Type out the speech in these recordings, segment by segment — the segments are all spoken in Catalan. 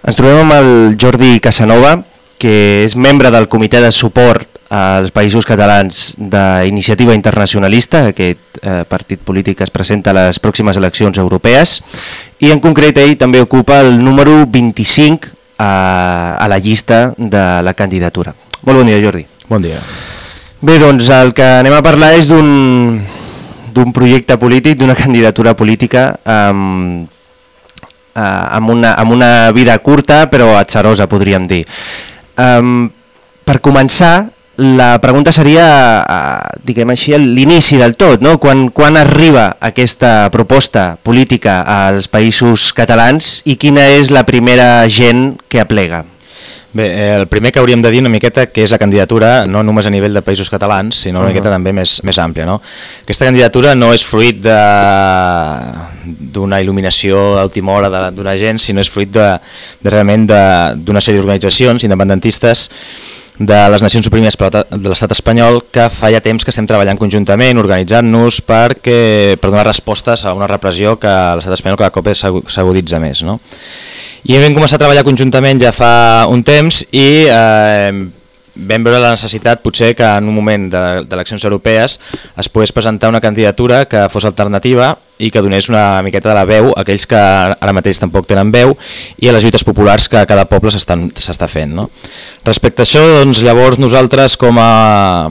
Ens trobem amb el Jordi Casanova, que és membre del comitè de suport als països catalans d'Iniciativa Internacionalista, aquest eh, partit polític que es presenta a les pròximes eleccions europees, i en concret ell també ocupa el número 25 a, eh, a la llista de la candidatura. Molt bon dia, Jordi. Bon dia. Bé, doncs el que anem a parlar és d'un d'un projecte polític, d'una candidatura política amb, eh, amb, una, amb una vida curta però atzerosa, podríem dir. Um, per començar, la pregunta seria, uh, diguem així, l'inici del tot, no? quan, quan arriba aquesta proposta política als països catalans i quina és la primera gent que aplega? Bé, eh, el primer que hauríem de dir una miqueta que és la candidatura no només a nivell de països catalans, sinó una uh -huh. miqueta també més, més àmplia. No? Aquesta candidatura no és fruit d'una il·luminació d'última hora d'una gent, sinó és fruit de, de realment d'una sèrie d'organitzacions independentistes de les nacions oprimides de l'estat espanyol que fa ja temps que estem treballant conjuntament, organitzant-nos per donar respostes a una repressió que l'estat espanyol cada cop s'aguditza més. No? I vam començar a treballar conjuntament ja fa un temps i eh, vam veure la necessitat potser que en un moment d'eleccions europees es pogués presentar una candidatura que fos alternativa i que donés una miqueta de la veu a aquells que ara mateix tampoc tenen veu i a les lluites populars que cada poble s'està fent. No? Respecte a això, doncs, llavors nosaltres com a,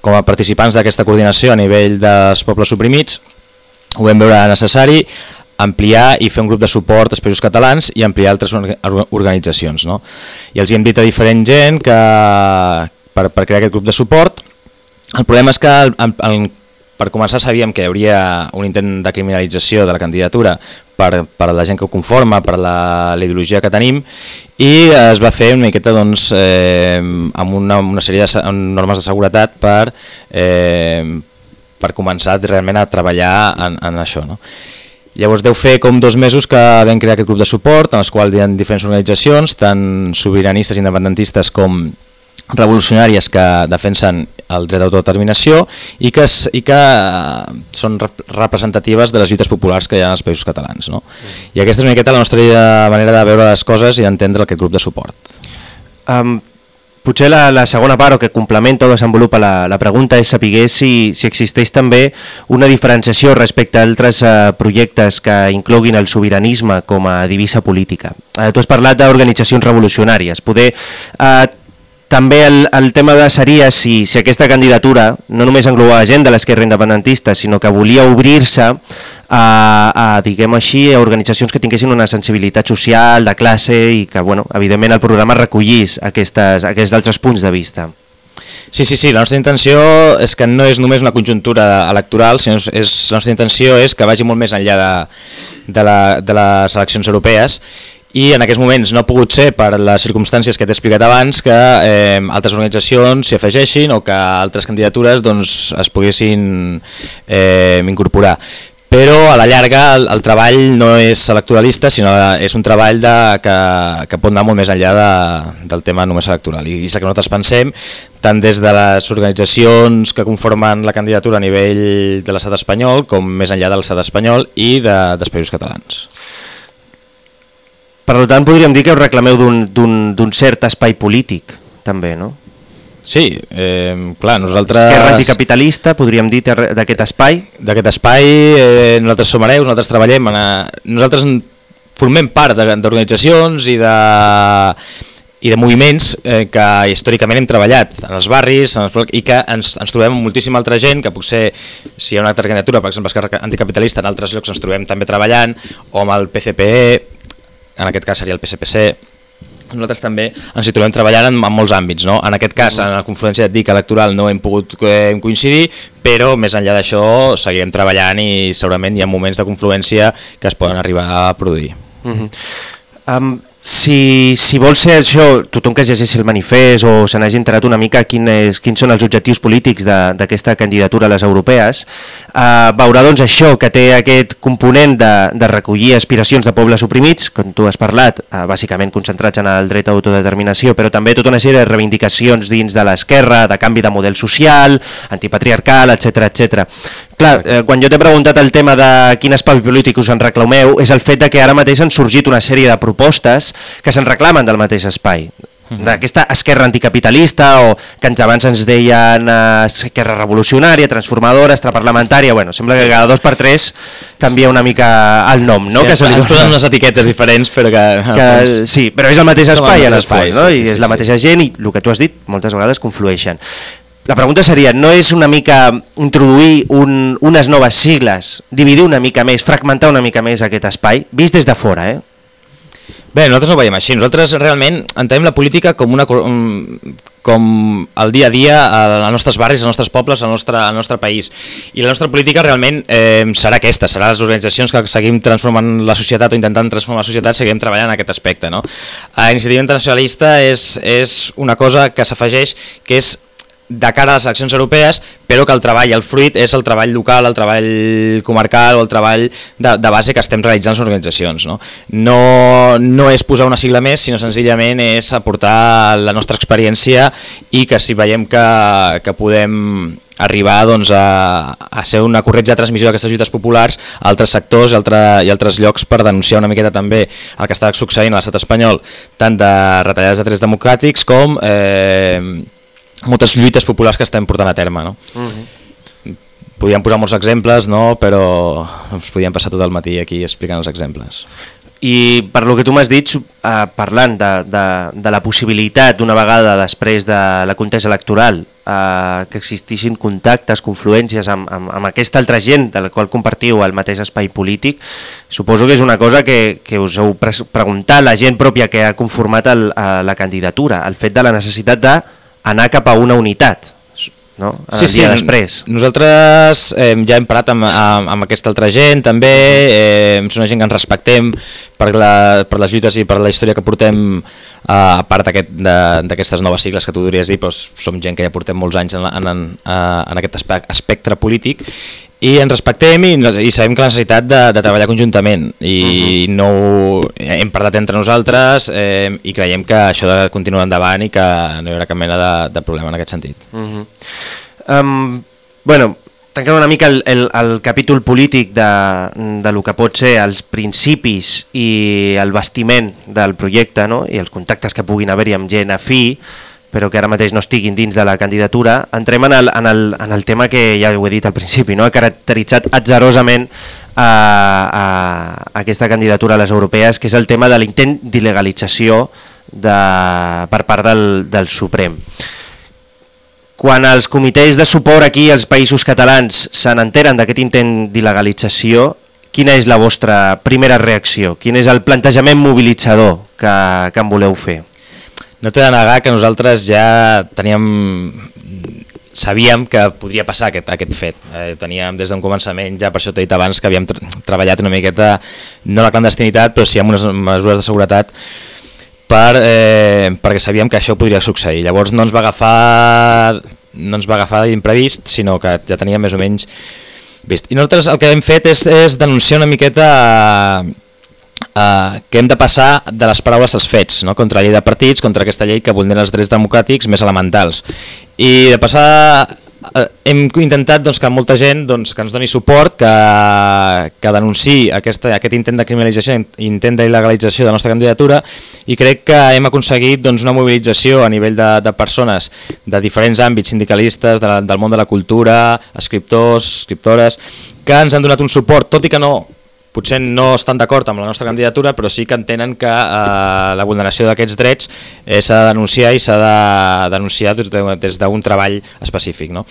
com a participants d'aquesta coordinació a nivell dels pobles suprimits ho vam veure necessari ampliar i fer un grup de suport als països catalans i ampliar altres organitzacions. No? I els hi hem dit a diferent gent que per, per crear aquest grup de suport el problema és que el, el, per començar sabíem que hi hauria un intent de criminalització de la candidatura per, per la gent que ho conforma, per la, la ideologia que tenim i es va fer una miqueta doncs, eh, amb una, una sèrie de normes de seguretat per, eh, per començar realment a treballar en, en això. No? Llavors deu fer com dos mesos que vam crear aquest grup de suport, en els quals hi ha diferents organitzacions, tant sobiranistes, independentistes com revolucionàries que defensen el dret d'autodeterminació i que, i que eh, són representatives de les lluites populars que hi ha als països catalans. No? I aquesta és una miqueta la nostra manera de veure les coses i d'entendre aquest grup de suport. Um, Potser la, la segona part o que complementa o desenvolupa la, la pregunta és saber si, si existeix també una diferenciació respecte a altres eh, projectes que incloguin el sobiranisme com a divisa política. Eh, tu has parlat d'organitzacions revolucionàries. Poder eh, també el, el tema de seria si, si aquesta candidatura no només englobava gent de l'esquerra independentista, sinó que volia obrir-se a, a, diguem així, a organitzacions que tinguessin una sensibilitat social, de classe i que, bueno, evidentment, el programa recollís aquestes, aquests altres punts de vista. Sí, sí, sí, la nostra intenció és que no és només una conjuntura electoral, sinó és, la nostra intenció és que vagi molt més enllà de, de, la, de les eleccions europees i en aquests moments no ha pogut ser per les circumstàncies que t'he explicat abans que eh, altres organitzacions s'hi afegeixin o que altres candidatures doncs, es poguessin eh, incorporar però a la llarga el, el treball no és electoralista, sinó és un treball de, que, que pot anar molt més enllà de, del tema només electoral. I és el que nosaltres pensem, tant des de les organitzacions que conformen la candidatura a nivell de l'estat espanyol, com més enllà de l'estat espanyol i de, dels països catalans. Per tant, podríem dir que us reclameu d'un cert espai polític, també, no? Sí, eh, clar, nosaltres... Esquerra anticapitalista, podríem dir, d'aquest espai? D'aquest espai, eh, nosaltres som hereus, nosaltres treballem, en, nosaltres formem part d'organitzacions i de i de moviments eh, que històricament hem treballat en els barris en els, i que ens, ens trobem amb moltíssima altra gent que potser si hi ha una altra candidatura, per exemple Esquerra Anticapitalista, en altres llocs ens trobem també treballant, o amb el PCPE, en aquest cas seria el PSPC, nosaltres també ens hi trobem treballant en, en molts àmbits. No? En aquest cas, en la confluència dic electoral no hem pogut eh, coincidir, però més enllà d'això seguirem treballant i segurament hi ha moments de confluència que es poden arribar a produir. Uh -huh. um, si, si vol ser això, tothom que es llegeixi el manifest o se n'hagi enterat una mica quin és, quins són els objectius polítics d'aquesta candidatura a les europees, eh, veurà doncs això, que té aquest component de, de recollir aspiracions de pobles oprimits, com tu has parlat, eh, bàsicament concentrats en el dret a autodeterminació, però també tota una sèrie de reivindicacions dins de l'esquerra, de canvi de model social, antipatriarcal, etc etc. Clar, eh, quan jo t'he preguntat el tema de quin espai polític us en reclameu, és el fet de que ara mateix han sorgit una sèrie de propostes que se'n reclamen del mateix espai d'aquesta esquerra anticapitalista o que ens abans ens deien eh, esquerra revolucionària, transformadora, extraparlamentària, bueno, sembla que cada dos per tres canvia una mica el nom, no? Sí, que se li posen unes etiquetes diferents, però que... que, sí, però és el mateix espai en mateix el fons, espai, no? sí, sí, I és sí, la sí. mateixa gent i el que tu has dit moltes vegades conflueixen. La pregunta seria, no és una mica introduir un, unes noves sigles, dividir una mica més, fragmentar una mica més aquest espai, vist des de fora, eh? Bé, nosaltres no ho veiem així. Nosaltres realment entenem la política com, una, um, com el dia a dia als nostres barris, als nostres pobles, al nostre, al nostre país. I la nostra política realment eh, serà aquesta, serà les organitzacions que seguim transformant la societat o intentant transformar la societat, seguim treballant en aquest aspecte. No? A Iniciativa Internacionalista és, és una cosa que s'afegeix que és de cara a les eleccions europees, però que el treball, el fruit, és el treball local, el treball comarcal o el treball de, de base que estem realitzant les organitzacions. No? No, no és posar una sigla més, sinó senzillament és aportar la nostra experiència i que si veiem que, que podem arribar doncs, a, a ser una corretja de transmissió d'aquestes lluites populars a altres sectors i, altre, i altres llocs per denunciar una miqueta també el que està succeint a l'estat espanyol, tant de retallades de drets democràtics com eh, moltes lluites populars que estem portant a terme. No? Podríem posar molts exemples, no? però ens podíem passar tot el matí aquí explicant els exemples. I per lo que tu m'has dit, eh, parlant de, de, de la possibilitat d'una vegada després de la contesa electoral eh, que existissin contactes, confluències amb, amb, amb aquesta altra gent de la qual compartiu el mateix espai polític, suposo que és una cosa que, que us heu pre preguntat la gent pròpia que ha conformat el, eh, la candidatura, el fet de la necessitat d'anar cap a una unitat no? en el dia després. Nosaltres eh, ja hem parat amb, amb, amb aquesta altra gent, també, eh, és una gent que ens respectem per, la, per les lluites i per la història que portem, eh, a part d'aquestes aquest, noves sigles que tu podries dir, però som gent que ja portem molts anys en, en, en, en aquest espe- espectre polític, i ens respectem i, i sabem que la necessitat de, de treballar conjuntament i no ho- hem parlat entre nosaltres eh, i creiem que això de continuar endavant i que no hi haurà cap mena de, de problema en aquest sentit. Uh -huh. um, bueno, tancant una mica el, el, el capítol polític de, de lo que pot ser els principis i el bastiment del projecte no? i els contactes que puguin haver-hi amb gent afí, però que ara mateix no estiguin dins de la candidatura, entrem en el, en el, en el tema que ja ho he dit al principi, no? ha caracteritzat atzerosament a, a, a aquesta candidatura a les europees, que és el tema de l'intent d'il·legalització per part del, del Suprem. Quan els comitès de suport aquí als països catalans se n'enteren d'aquest intent d'il·legalització, quina és la vostra primera reacció? Quin és el plantejament mobilitzador que, que en voleu fer? No t'he de negar que nosaltres ja teníem sabíem que podria passar aquest, aquest fet. Eh, teníem des d'un començament, ja per això t'he dit abans, que havíem tra treballat una miqueta, no la clandestinitat, però sí amb unes mesures de seguretat per, eh, perquè sabíem que això podria succeir. Llavors no ens va agafar no ens va agafar d'imprevist, sinó que ja teníem més o menys vist. I nosaltres el que hem fet és, és denunciar una miqueta eh, que hem de passar de les paraules als fets, no? contra la llei de partits, contra aquesta llei que vulnera els drets democràtics més elementals. I de passar eh, hem intentat doncs, que molta gent doncs, que ens doni suport, que, que denunciï aquesta, aquest intent de criminalització, intent d'il·legalització de la nostra candidatura i crec que hem aconseguit doncs, una mobilització a nivell de, de persones de diferents àmbits sindicalistes, de la, del món de la cultura, escriptors, escriptores, que ens han donat un suport, tot i que no potser no estan d'acord amb la nostra candidatura, però sí que entenen que eh, la vulneració d'aquests drets eh, s'ha de denunciar i s'ha de denunciar des d'un treball específic. No?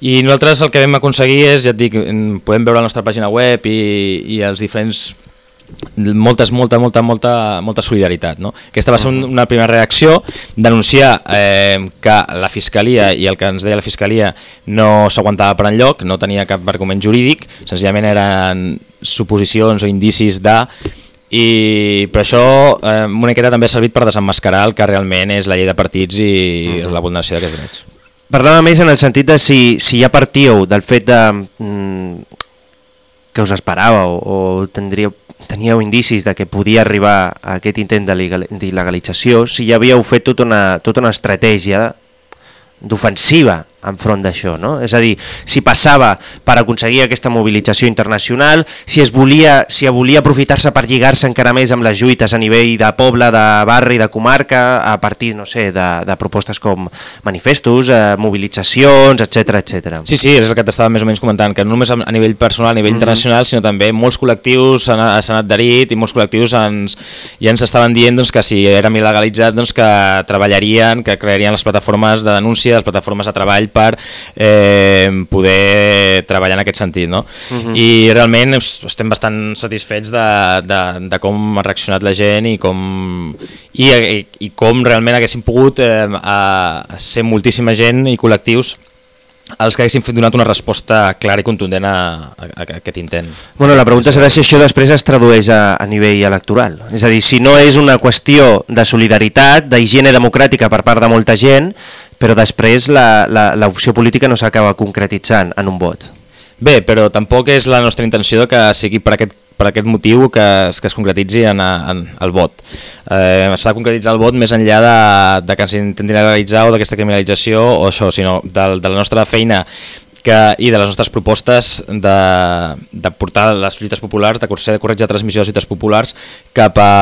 I nosaltres el que vam aconseguir és, ja et dic, mm, podem veure la nostra pàgina web i, i els diferents moltes, molta, molta, molta, molta solidaritat. No? Aquesta va ser un, una primera reacció, denunciar eh, que la Fiscalia i el que ens deia la Fiscalia no s'aguantava per enlloc, no tenia cap argument jurídic, senzillament eren suposicions o indicis de i per això eh, una miqueta també ha servit per desenmascarar el que realment és la llei de partits i la vulneració d'aquests drets. Parlava més en el sentit de si, si ja partíeu del fet de, mm, que us esperàveu o tindríeu, teníeu indicis de que podia arribar a aquest intent d'il·legalització, si ja havíeu fet tota una, tota una estratègia d'ofensiva enfront d'això, no? És a dir, si passava per aconseguir aquesta mobilització internacional, si es volia, si volia aprofitar-se per lligar-se encara més amb les lluites a nivell de poble, de barri, de comarca, a partir, no sé, de, de propostes com manifestos, eh, mobilitzacions, etc etc. Sí, sí, és el que t'estava més o menys comentant, que no només a nivell personal, a nivell mm -hmm. internacional, sinó també molts col·lectius s'han adherit i molts col·lectius ens, ja ens estaven dient doncs, que si érem il·legalitzat doncs, que treballarien, que crearien les plataformes de denúncia, les plataformes de treball per eh, poder treballar en aquest sentit. No? Uh mhm. -huh. I realment estem bastant satisfets de, de, de com ha reaccionat la gent i com, i, i, i com realment haguéssim pogut eh, a ser moltíssima gent i col·lectius els que haguessin donat una resposta clara i contundent a, a, a aquest intent. Bueno, la pregunta serà si això després es tradueix a, a nivell electoral. És a dir, si no és una qüestió de solidaritat, d'higiene democràtica per part de molta gent, però després l'opció política no s'acaba concretitzant en un vot. Bé, però tampoc és la nostra intenció que sigui per aquest per aquest motiu que es, que es concretitzi en, en el vot. Eh, S'ha de concretitzar el vot més enllà de, de que s'intenti legalitzar o d'aquesta criminalització o això, sinó de, de la nostra feina que, i de les nostres propostes de, de portar les lluites populars, de corregir, de transmissió de les lluites populars cap a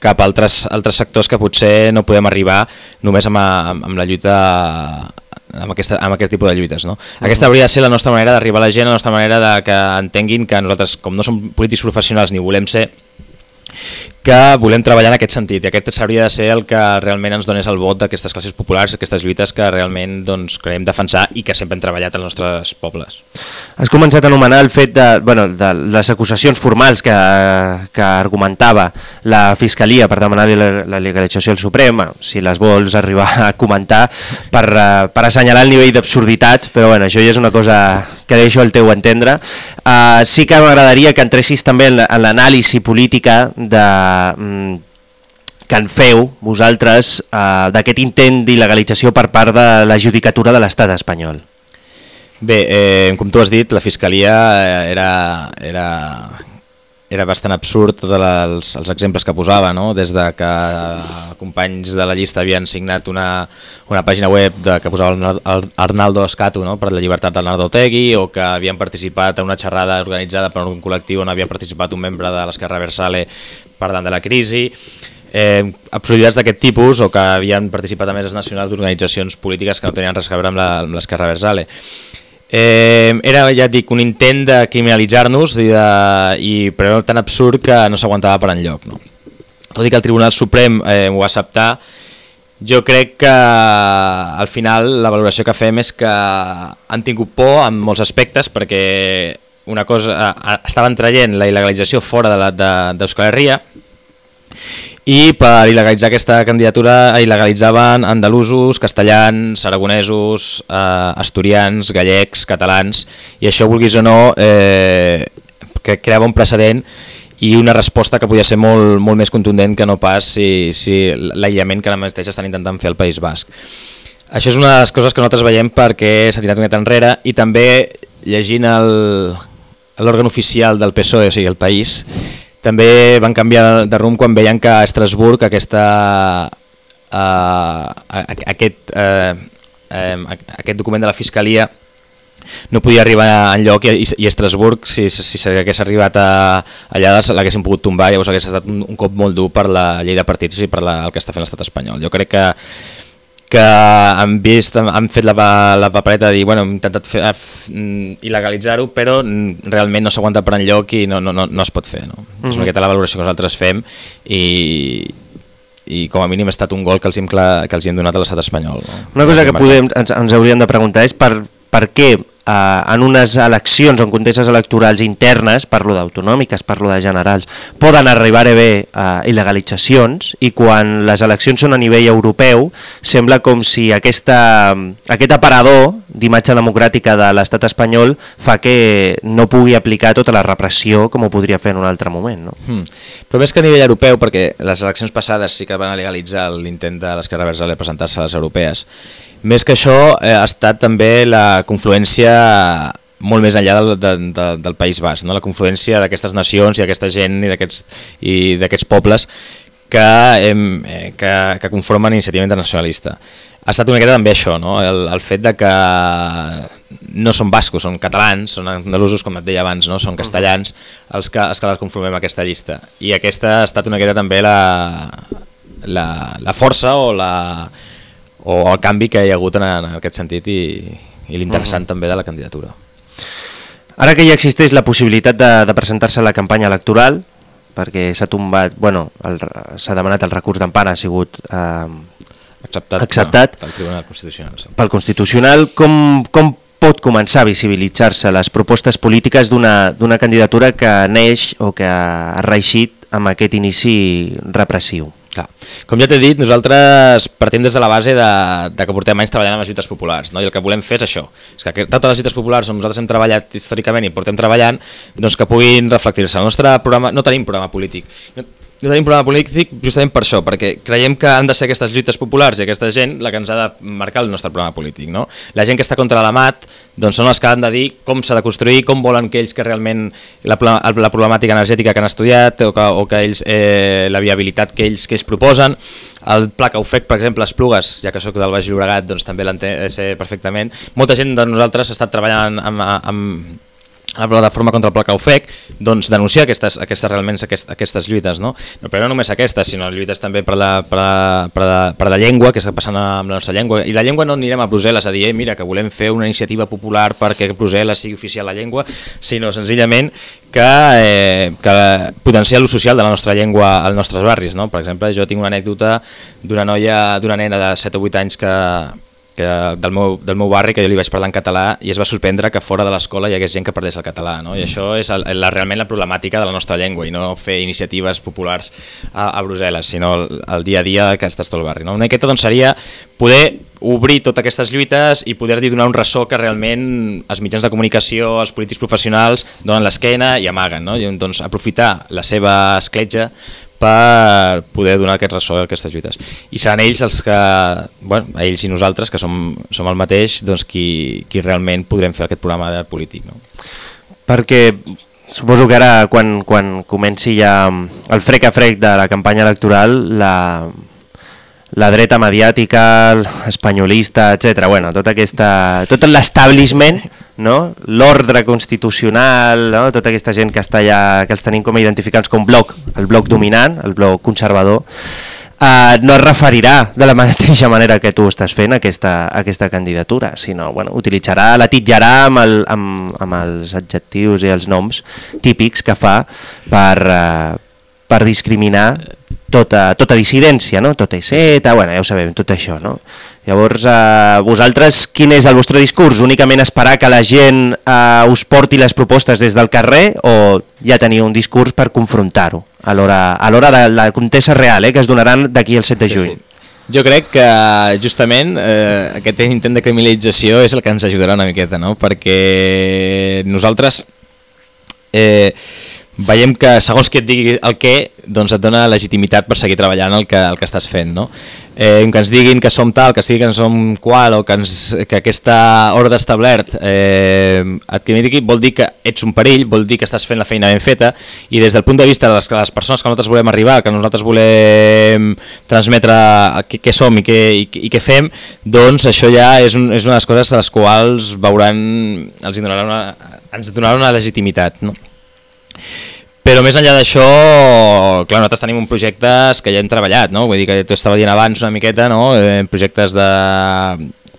cap a altres, altres sectors que potser no podem arribar només amb, amb, amb la lluita amb, aquesta, amb aquest tipus de lluites. No? Aquesta hauria de ser la nostra manera d'arribar a la gent, la nostra manera de que entenguin que nosaltres, com no som polítics professionals ni volem ser, que volem treballar en aquest sentit i aquest hauria de ser el que realment ens donés el vot d'aquestes classes populars, aquestes lluites que realment doncs, creiem defensar i que sempre hem treballat als nostres pobles. Has començat a anomenar el fet de, bueno, de les acusacions formals que, que argumentava la Fiscalia per demanar la, la legalització al Suprem, bueno, si les vols arribar a comentar per, eh, per assenyalar el nivell d'absurditat, però bueno, això ja és una cosa que deixo al teu entendre. Uh, sí que m'agradaria que entressis també en l'anàlisi política de mm, que en feu vosaltres eh, d'aquest intent d'il·legalització per part de la judicatura de l'estat espanyol? Bé, eh, com tu has dit, la Fiscalia eh, era, era era bastant absurd tots els, els exemples que posava, no? des de que companys de la llista havien signat una, una pàgina web de, que posava el Arnaldo Escato no? per la llibertat del Nardo Tegui o que havien participat en una xerrada organitzada per un col·lectiu on havia participat un membre de l'Esquerra Versale parlant de la crisi, eh, absurditats d'aquest tipus o que havien participat a meses nacionals d'organitzacions polítiques que no tenien res a veure amb l'Esquerra Versale. Eh, era, ja et dic, un intent de criminalitzar-nos, i de, i, però era tan absurd que no s'aguantava per enlloc. No? Tot i que el Tribunal Suprem eh, ho va acceptar, jo crec que al final la valoració que fem és que han tingut por en molts aspectes perquè una cosa, estaven traient la il·legalització fora d'Euskal de Herria i per il·legalitzar aquesta candidatura il·legalitzaven andalusos, castellans, aragonesos, eh, asturians, gallecs, catalans, i això, vulguis o no, eh, que creava un precedent i una resposta que podia ser molt, molt més contundent que no pas si, si l'aïllament que ara mateix estan intentant fer al País Basc. Això és una de les coses que nosaltres veiem perquè s'ha tirat una enrere i també llegint l'òrgan oficial del PSOE, o sigui, el País, també van canviar de rumb quan veien que a Estrasburg aquesta, uh, aquest, uh, um, aquest document de la Fiscalia no podia arribar en lloc i, i Estrasburg, si, si s'hagués arribat a, allà, l'haguessin pogut tombar, llavors hagués estat un, un cop molt dur per la llei de partits i per la, el que està fent l'estat espanyol. Jo crec que que han vist, han fet la, la papereta de dir, bueno, hem intentat fer, mm, il·legalitzar-ho, però realment no s'aguanta per enlloc i no, no, no, no es pot fer. No? Mm -hmm. És una miqueta la valoració que nosaltres fem i, i com a mínim ha estat un gol que els hem, clar, que els hem donat a l'estat espanyol. No? Una cosa que podem, ens, ens hauríem de preguntar és per, per què eh, en unes eleccions en contextes electorals internes, parlo d'autonòmiques, parlo de generals, poden arribar a haver eh, il·legalitzacions i quan les eleccions són a nivell europeu sembla com si aquesta, aquest aparador d'imatge democràtica de l'estat espanyol fa que no pugui aplicar tota la repressió com ho podria fer en un altre moment. No? Hmm. Però més que a nivell europeu, perquè les eleccions passades sí que van legalitzar l'intent de l'Esquerra Versa de presentar-se a les europees, més que això, eh, ha estat també la confluència molt més enllà del, de, de, del País Basc, no? la confluència d'aquestes nacions i d'aquesta gent i d'aquests pobles que, hem, eh, que, que conformen Iniciativa Internacionalista. Ha estat una miqueta també això, no? el, el fet de que no són bascos, són catalans, són andalusos, com et deia abans, no? són castellans els que, els que les conformem aquesta llista. I aquesta ha estat una miqueta també la, la, la força o, la, o el canvi que hi ha hagut en, en aquest sentit i, i l'interessant uh -huh. també de la candidatura. Ara que ja existeix la possibilitat de, de presentar-se a la campanya electoral, perquè s'ha tombat, bueno, s'ha demanat el recurs d'empara, ha sigut eh, acceptat, acceptat pel Tribunal Constitucional. Sí. Pel Constitucional, com, com pot començar a visibilitzar-se les propostes polítiques d'una candidatura que neix o que ha reixit amb aquest inici repressiu? Clar. Com ja t'he dit, nosaltres partim des de la base de, de que portem anys treballant amb les lluites populars, no? i el que volem fer és això, és que totes les lluites populars on nosaltres hem treballat històricament i portem treballant, doncs que puguin reflectir-se. El nostre programa, no tenim programa polític, no tenim programa polític justament per això, perquè creiem que han de ser aquestes lluites populars i aquesta gent la que ens ha de marcar el nostre programa polític. No? La gent que està contra la MAT doncs són els que han de dir com s'ha de construir, com volen que ells que realment la, la problemàtica energètica que han estudiat o que, o que ells, eh, la viabilitat que ells, que ells proposen, el pla que UFEC, per exemple, les plugues, ja que sóc del Baix Llobregat, doncs també l'entenc perfectament. Molta gent de nosaltres ha estat treballant amb, amb la plataforma contra el pla Caufec, doncs denunciar aquestes, aquestes, realment aquestes, aquestes lluites, no? però no només aquestes, sinó lluites també per la, per la, per la, per la llengua, que està passant amb la nostra llengua, i la llengua no anirem a Brussel·les a dir, eh, mira, que volem fer una iniciativa popular perquè Brussel·les sigui oficial la llengua, sinó senzillament que, eh, que potenciar l'ús social de la nostra llengua als nostres barris. No? Per exemple, jo tinc una anècdota d'una noia, d'una nena de 7 o 8 anys que que del, meu, del meu barri que jo li vaig parlar en català i es va suspendre que fora de l'escola hi hagués gent que perdés el català no? i això és el, la, realment la problemàtica de la nostra llengua i no fer iniciatives populars a, a Brussel·les sinó el, el dia a dia que estàs tot el barri. No? Una miqueta doncs, seria poder obrir totes aquestes lluites i poder-li donar un ressò que realment els mitjans de comunicació, els polítics professionals donen l'esquena i amaguen, no? I, doncs, aprofitar la seva escletxa per poder donar aquest ressò a aquestes lluites. I seran ells els que, bueno, ells i nosaltres, que som, som el mateix, doncs qui, qui realment podrem fer aquest programa de polític. No? Perquè suposo que ara, quan, quan comenci ja el frec a frec de la campanya electoral, la, la dreta mediàtica, espanyolista, etc. Bueno, tot, aquesta, tot l'establishment, no? l'ordre constitucional, no? tota aquesta gent que està allà, que els tenim com identificats com bloc, el bloc dominant, el bloc conservador, eh, no es referirà de la mateixa manera que tu estàs fent aquesta, aquesta candidatura, sinó bueno, utilitzarà, la titllarà amb, el, amb, amb els adjectius i els noms típics que fa per, eh, per discriminar tota, tota dissidència, no? tota ICET, bueno, ja ho sabem, tot això. No? Llavors, eh, vosaltres, quin és el vostre discurs? Únicament esperar que la gent eh, us porti les propostes des del carrer o ja teniu un discurs per confrontar-ho a l'hora de la contesa real eh, que es donaran d'aquí el 7 de juny? Sí, sí. Jo crec que justament eh, aquest intent de criminalització és el que ens ajudarà una miqueta, no? perquè nosaltres... Eh, veiem que segons qui et digui el què, doncs et dona legitimitat per seguir treballant el que, el que estàs fent. No? Eh, que ens diguin que som tal, que sigui que som qual, o que, ens, que aquesta ordre establert eh, et critiqui, vol dir que ets un perill, vol dir que estàs fent la feina ben feta, i des del punt de vista de les, les persones que nosaltres volem arribar, que nosaltres volem transmetre què, què som i què, i, i què fem, doncs això ja és, un, és una de les coses a les quals veuran, els donarà una, ens donarà una legitimitat. No? Però més enllà d'això, clar, nosaltres tenim un projectes que ja hem treballat, no? Vull dir que tu estava dient abans una miqueta, no? Eh, projectes de...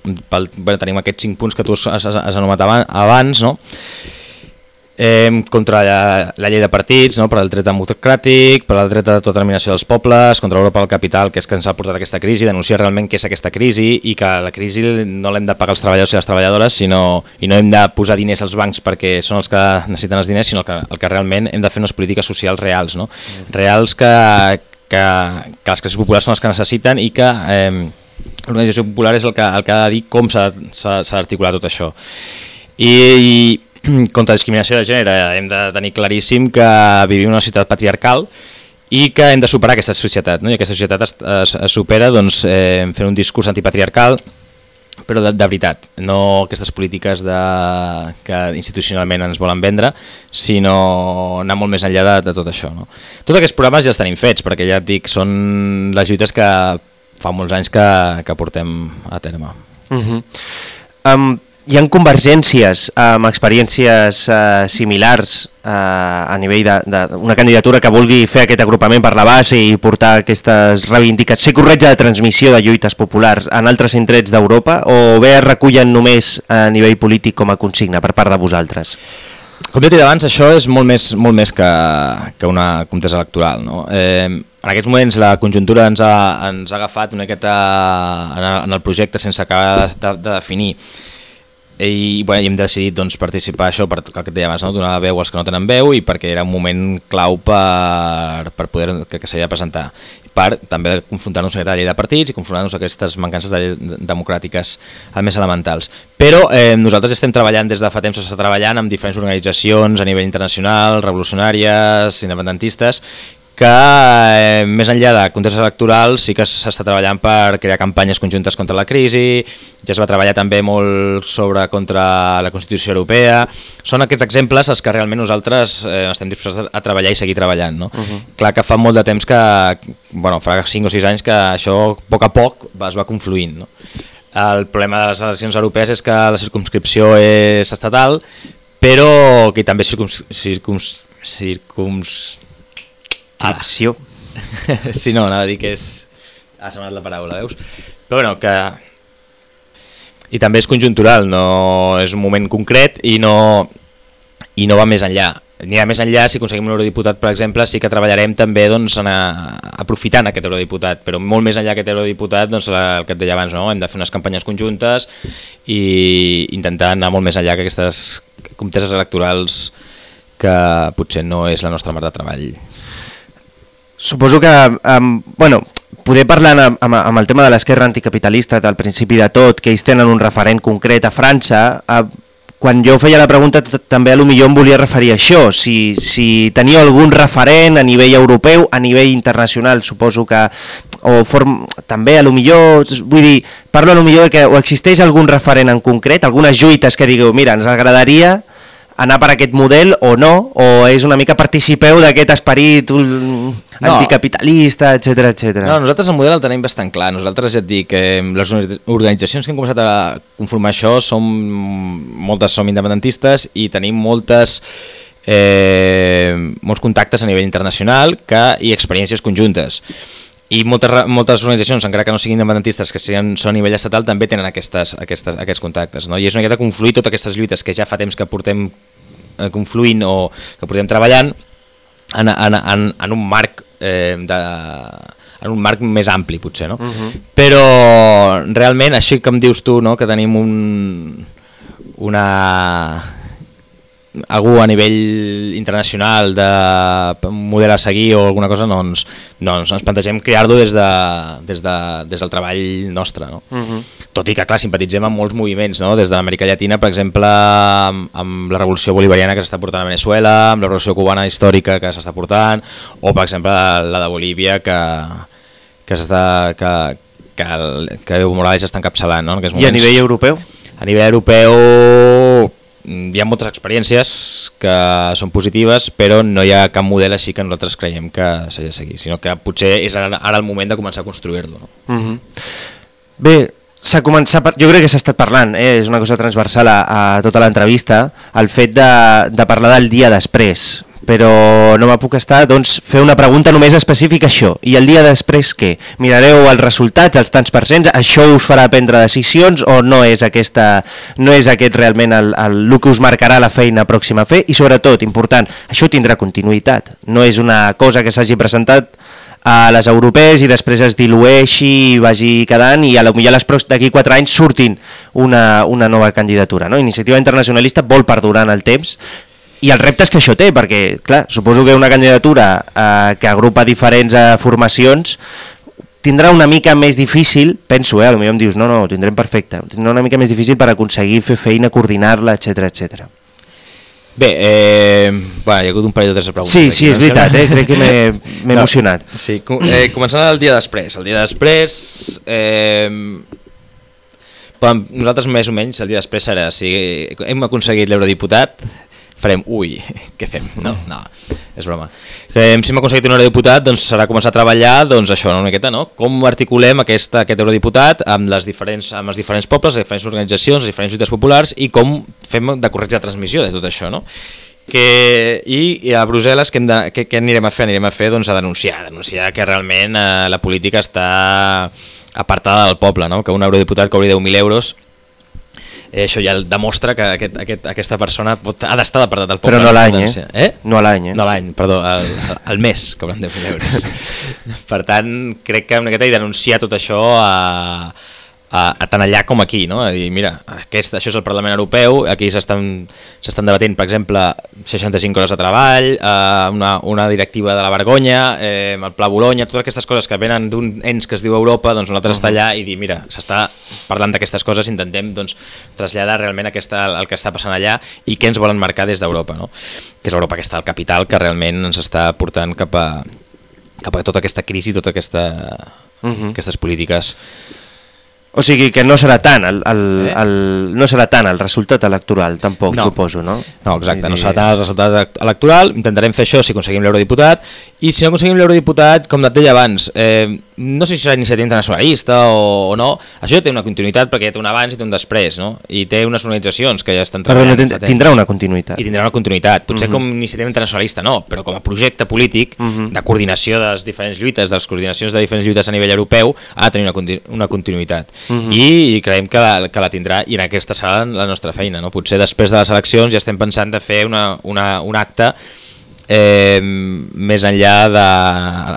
Pel, bueno, tenim aquests cinc punts que tu has, has, has anomenat abans, no? Eh, contra la, la llei de partits, no? per al dret democràtic, per al dret de determinació dels pobles, contra l'Europa del capital, que és que ens ha portat aquesta crisi, denunciar realment què és aquesta crisi i que la crisi no l'hem de pagar els treballadors i les treballadores, sinó, i no hem de posar diners als bancs perquè són els que necessiten els diners, sinó que el que realment hem de fer unes polítiques socials reals, no? Mm. reals que, que, que les classes populars són les que necessiten i que eh, l'organització popular és el que, el que ha de dir com s'ha d'articular tot això. I, i contra discriminació de gènere hem de tenir claríssim que vivim una societat patriarcal i que hem de superar aquesta societat, no? i aquesta societat es, es, es supera doncs, eh, fent un discurs antipatriarcal, però de, de veritat, no aquestes polítiques de, que institucionalment ens volen vendre, sinó anar molt més enllà de, de tot això. No? Tots aquests programes ja els tenim fets, perquè ja et dic, són les lluites que fa molts anys que, que portem a terme. Uh -huh. um, hi han convergències amb experiències uh, similars uh, a nivell d'una candidatura que vulgui fer aquest agrupament per la base i portar aquestes reivindicacions, ser corretja de transmissió de lluites populars en altres indrets d'Europa o bé es recullen només a nivell polític com a consigna per part de vosaltres? Com t'he dit abans, això és molt més, molt més que, que una contesa electoral. No? Eh, en aquests moments la conjuntura ens ha, ens ha agafat una miqueta en, en el projecte sense acabar de, de definir i, bueno, i hem decidit doncs, participar això per el que et deia abans, no? donar veu als que no tenen veu i perquè era un moment clau per, per poder que, que s'havia de presentar per també confrontar-nos amb la llei de partits i confrontar-nos aquestes mancances de, de, democràtiques més elementals. Però eh, nosaltres estem treballant des de fa temps, s'està treballant amb diferents organitzacions a nivell internacional, revolucionàries, independentistes, que eh, més enllà de contexts electorals sí que s'està treballant per crear campanyes conjuntes contra la crisi, ja es va treballar també molt sobre contra la Constitució Europea, són aquests exemples els que realment nosaltres eh, estem disposats a, a treballar i seguir treballant. No? Uh -huh. Clar que fa molt de temps que, bueno, fa 5 o 6 anys que això a poc a poc es va confluint. No? El problema de les eleccions europees és que la circumscripció és estatal, però que també circums, circums, circums, Opció. sí, no, anava a dir que és... Ha semblat la paraula, veus? Però bueno, que... I també és conjuntural, no és un moment concret i no, i no va més enllà. Ni a més enllà, si aconseguim un eurodiputat, per exemple, sí que treballarem també doncs, a, aprofitant aquest eurodiputat, però molt més enllà aquest eurodiputat, doncs, el que et deia abans, no? hem de fer unes campanyes conjuntes i intentar anar molt més enllà que aquestes comteses electorals que potser no és la nostra mar de treball. Suposo que, um, bueno, poder parlar amb, amb, amb el tema de l'esquerra anticapitalista del principi de tot, que ells tenen un referent concret a França, uh, quan jo feia la pregunta també a lo millor em volia referir a això, si, si tenia algun referent a nivell europeu, a nivell internacional, suposo que o form, també a lo millor, vull dir, parlo a lo millor que o existeix algun referent en concret, algunes lluites que digueu, mira, ens agradaria anar per aquest model o no, o és una mica participeu d'aquest esperit no. anticapitalista, etc etc. No, nosaltres el model el tenim bastant clar. Nosaltres ja et dic, eh, les organitzacions que hem començat a conformar això som, moltes som independentistes i tenim moltes eh, molts contactes a nivell internacional que, i experiències conjuntes i moltes, moltes organitzacions, encara que no siguin independentistes, que siguin, són a nivell estatal, també tenen aquestes, aquestes, aquests contactes. No? I és una miqueta confluir totes aquestes lluites que ja fa temps que portem eh, confluint o que portem treballant en, en, en, en un marc eh, de en un marc més ampli potser, no? Uh mhm. -huh. Però realment, així com dius tu, no? que tenim un, una algú a nivell internacional de model a seguir o alguna cosa, doncs, doncs ens plantegem crear-lo des, de, des, de, des del treball nostre. No? Uh -huh. Tot i que, clar, simpatitzem amb molts moviments, no? des de l'Amèrica Llatina, per exemple, amb, amb la revolució bolivariana que s'està portant a Venezuela, amb la revolució cubana històrica que s'està portant, o, per exemple, la de Bolívia que, que, està, que, que, el, que Evo Morales està encapçalant. No? En I a nivell europeu? A nivell europeu hi ha moltes experiències que són positives, però no hi ha cap model així que nosaltres creiem que s'ha de seguir, sinó que potser és ara, ara el moment de començar a construir-lo. No? Uh mhm. -huh. Bé, s'ha començat, jo crec que s'ha estat parlant, eh? és una cosa transversal a, a tota l'entrevista, el fet de, de parlar del dia després però no me puc estar doncs, fer una pregunta només específica això. I el dia després què? Mirareu els resultats, els tants percents, això us farà prendre decisions o no és, aquesta, no és aquest realment el, el, el que us marcarà la feina pròxima a fer? I sobretot, important, això tindrà continuïtat. No és una cosa que s'hagi presentat a les europees i després es dilueixi i vagi quedant i a lo millor d'aquí 4 anys surtin una, una nova candidatura. No? Iniciativa Internacionalista vol perdurar en el temps i els reptes que això té, perquè, clar, suposo que una candidatura eh, que agrupa diferents eh, formacions tindrà una mica més difícil, penso, eh, potser em dius, no, no, ho tindrem perfecte, tindrà una mica més difícil per aconseguir fer feina, coordinar-la, etc etc. Bé, eh, bueno, hi ha hagut un parell de tres preguntes. Sí, sí, és veritat, eh, crec que m'he no, emocionat. Sí, eh, començant el dia després. El dia després, eh, nosaltres més o menys el dia després serà, si hem aconseguit l'eurodiputat, farem, ui, què fem? No, no, és broma. Eh, si hem aconseguit un eurodiputat, doncs serà començar a treballar, doncs això, una miqueta, no? Com articulem aquesta, aquest eurodiputat amb, les diferents, amb els diferents pobles, les diferents organitzacions, les diferents lluites populars i com fem de corretge de transmissió de tot això, no? que, i, i a Brussel·les què, de, què, què anirem a fer? Anirem a fer doncs, a denunciar, denunciar que realment eh, la política està apartada del poble, no? que un eurodiputat cobri 10.000 euros eh, això ja demostra que aquest, aquest, aquesta persona pot, ha d'estar apartat del poble. Però no l'any, eh? eh? No a l'any, eh? No l'any, perdó, al, al mes cobren 10.000 euros. per tant, crec que una miqueta denunciar tot això a, a, a tant allà com aquí, no? a dir, mira, aquest, això és el Parlament Europeu, aquí s'estan debatent, per exemple, 65 hores de treball, eh, una, una directiva de la vergonya, eh, el Pla Bologna, totes aquestes coses que venen d'un ens que es diu Europa, doncs nosaltres uh -huh. estar allà i dir, mira, s'està parlant d'aquestes coses, intentem doncs, traslladar realment aquesta, el que està passant allà i què ens volen marcar des d'Europa, no? que és l'Europa que està al capital, que realment ens està portant cap a, cap a tota aquesta crisi, tota aquesta, uh -huh. aquestes polítiques o sigui que no serà tant el, el, eh? el, no serà tant el resultat electoral, tampoc, no. suposo, no? No, exacte, no serà tant el resultat electoral, intentarem fer això si aconseguim l'eurodiputat, i si no aconseguim l'eurodiputat, com et deia abans, eh, no sé si serà iniciativa internacionalista o, o no, això té una continuïtat perquè té un abans i té un després, no? I té unes organitzacions que ja estan treballant... Però no tindrà una continuïtat. I tindrà una continuïtat, potser uh mhm. -huh. com iniciativa internacionalista no, però com a projecte polític uh mhm. -huh. de coordinació de les diferents lluites, de les coordinacions de diferents lluites a nivell europeu, ha de tenir una, continu una continuïtat. Uh mhm. -huh. I, I creiem que la, que la tindrà, i en aquesta serà la nostra feina, no? Potser després de les eleccions ja estem pensant de fer una, una, un acte eh, més enllà de,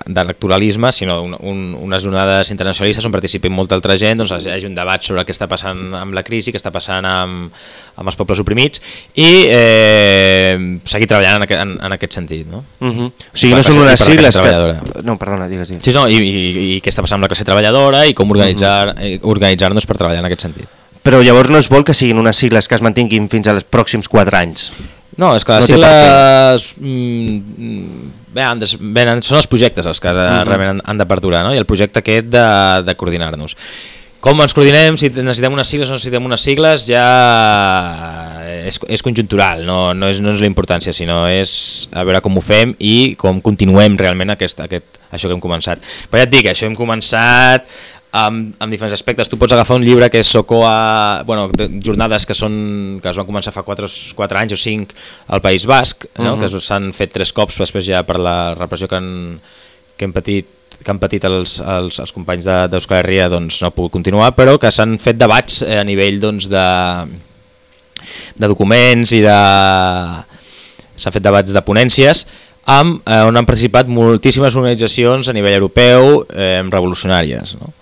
de l'electoralisme, sinó un, un, unes onades internacionalistes on participi molta altra gent, doncs hi hagi un debat sobre què està passant amb la crisi, què està passant amb, amb els pobles oprimits i eh, seguir treballant en, aquest, en, en aquest sentit. No? Uh -huh. O sigui, no són unes sigles que... No, perdona, digues, digues. Sí, no, i, i, i què està passant amb la classe treballadora i com organitzar-nos uh -huh. organitzar per treballar en aquest sentit. Però llavors no es vol que siguin unes sigles que es mantinguin fins als pròxims 4 anys? No, és que les no sigles... Mm, bé, bé, són els projectes els que uh -huh. realment han, han de perdurar, no? i el projecte aquest de, de coordinar-nos. Com ens coordinem, si necessitem unes sigles o no necessitem unes sigles, ja és, és conjuntural, no, no és, no és la importància, sinó és a veure com ho fem i com continuem realment aquest, aquest, això que hem començat. Però ja et dic, això hem començat amb, amb diferents aspectes. Tu pots agafar un llibre que és Socoa, bueno, jornades que, són, que es van començar fa 4, 4 anys o 5 al País Basc, no? uh -huh. que s'han fet tres cops després ja per la repressió que han, que hem patit que han patit els, els, els companys d'Euskal Herria doncs no ha pogut continuar, però que s'han fet debats eh, a nivell doncs, de, de documents i de... s'han fet debats de ponències amb, eh, on han participat moltíssimes organitzacions a nivell europeu eh, revolucionàries. No?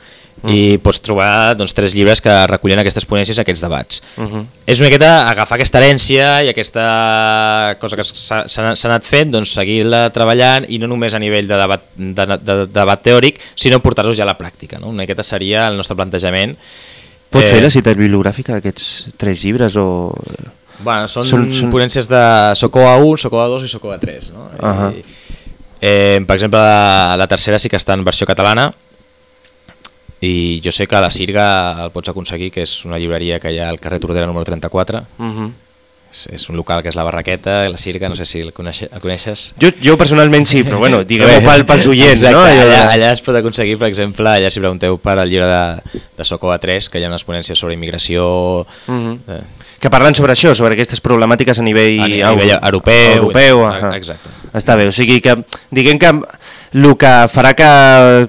Uh -huh. i pots trobar doncs, tres llibres que recullen aquestes ponències, aquests debats. Uh -huh. És una miqueta agafar aquesta herència i aquesta cosa que s'ha anat fent, doncs seguir-la treballant i no només a nivell de debat, de, de, de debat teòric, sinó portar-los ja a la pràctica. No? Una miqueta seria el nostre plantejament. Pots eh... fer la cita bibliogràfica d'aquests tres llibres o... Bueno, són, són, són ponències de Socoa 1, Socoa 2 i Socoa 3. No? Uh -huh. I, eh, per exemple, la, la tercera sí que està en versió catalana, i jo sé que a la Sirga el pots aconseguir, que és una llibreria que hi ha al carrer Tordera número 34, uh -huh. és, és un local que és la Barraqueta, la Sirga, no sé si el, coneixe, el coneixes. Jo, jo personalment sí, però bueno, digueu-ho pel, pels oients, Exacte, no? Allà, allà es pot aconseguir, per exemple, allà si pregunteu per al llibre de, de Socoa 3, que hi ha unes ponències sobre immigració... Uh -huh. eh. Que parlen sobre això, sobre aquestes problemàtiques a nivell, a nivell, nivell europeu. europeu uh Exacte. Està bé, o sigui que diguem que el que farà que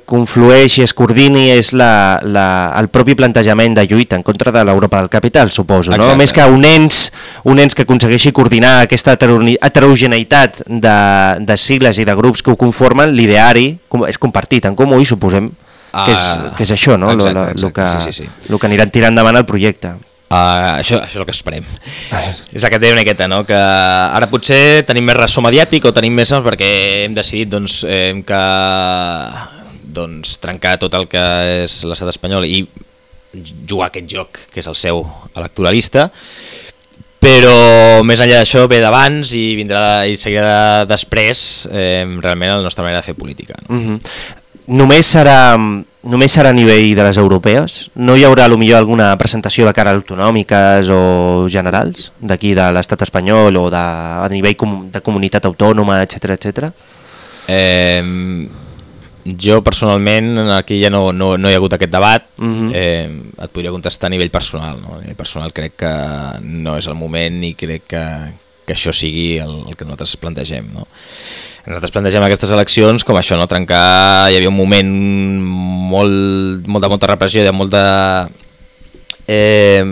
conflueix i es coordini és la, la, el propi plantejament de lluita en contra de l'Europa del capital, suposo. No? Més que un ens, un ens que aconsegueixi coordinar aquesta heterogeneïtat de, de sigles i de grups que ho conformen, l'ideari és compartit en comú i suposem que és, ah, que és això, no? Exacte, exacte, el, que, sí, sí, sí. el que aniran tirant endavant el projecte. Uh, això, això és el que esperem. Ah. És el que et deia una miqueta, no? que ara potser tenim més ressò mediàtic o tenim més perquè hem decidit doncs, eh, que doncs, trencar tot el que és l'estat espanyol i jugar aquest joc que és el seu electoralista però més enllà d'això ve d'abans i vindrà i seguirà després eh, realment la nostra manera de fer política. No? Mm -hmm. Només serà només serà a nivell de les europees? No hi haurà millor alguna presentació de cara a autonòmiques o generals d'aquí de l'estat espanyol o de, a nivell com, de comunitat autònoma, etc etc. Eh, jo personalment aquí ja no, no, no hi ha hagut aquest debat uh Mhm. -huh. eh, et podria contestar a nivell personal no? a nivell personal crec que no és el moment i crec que, que això sigui el, el que nosaltres plantegem no? Nosaltres plantegem aquestes eleccions com això, no trencar hi havia un moment molt, molt de molta repressió de molta eh,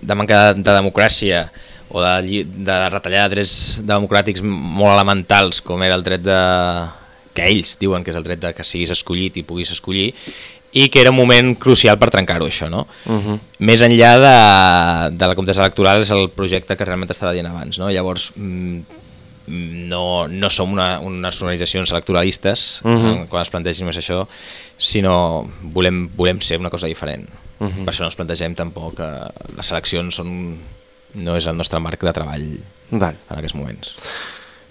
de manca de, de democràcia o de, de retallar drets democràtics molt elementals com era el dret de que ells diuen que és el dret de que siguis escollit i puguis escollir i que era un moment crucial per trencar-ho això no? Uh -huh. més enllà de, de la contesa electoral és el projecte que realment estava dient abans no? llavors mm, no, no som una, unes organitzacions electoralistes uh Mhm. -huh. quan es plantegin més això sinó volem, volem ser una cosa diferent uh -huh. per això no ens plantegem tampoc que les eleccions són, no és el nostre marc de treball Val. en aquests moments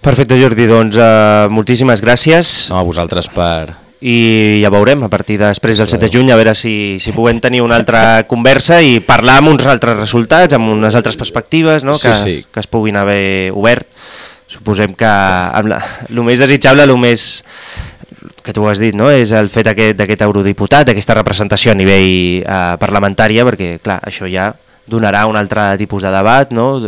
Perfecte, Jordi, doncs uh, moltíssimes gràcies no, a vosaltres per, i ja veurem a partir de després del 7 de juny a veure si, si puguem tenir una altra conversa i parlar amb uns altres resultats, amb unes altres perspectives no? Sí, que, sí. que es puguin haver obert. Suposem que amb la, el més desitjable, el més que tu has dit, no? és el fet aquest- d'aquest eurodiputat, aquesta representació a nivell eh, parlamentària, perquè clar, això ja donarà un altre tipus de debat, no? El,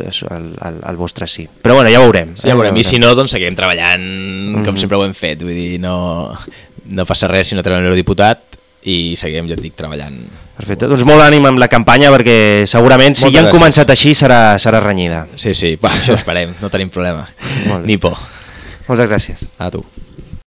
el, el vostre sí. Però bueno, ja veurem. ja veurem, i si no... doncs seguirem treballant com sempre ho hem fet vull dir, no, no passa res si no treballam l'eurodiputat i seguirem, ja et dic, treballant Perfecte, doncs molt ànim amb la campanya perquè segurament si Moltes ja han gràcies. començat així serà, serà renyida. Sí, sí, va, això esperem, no tenim problema. Ni por. Moltes gràcies. A tu.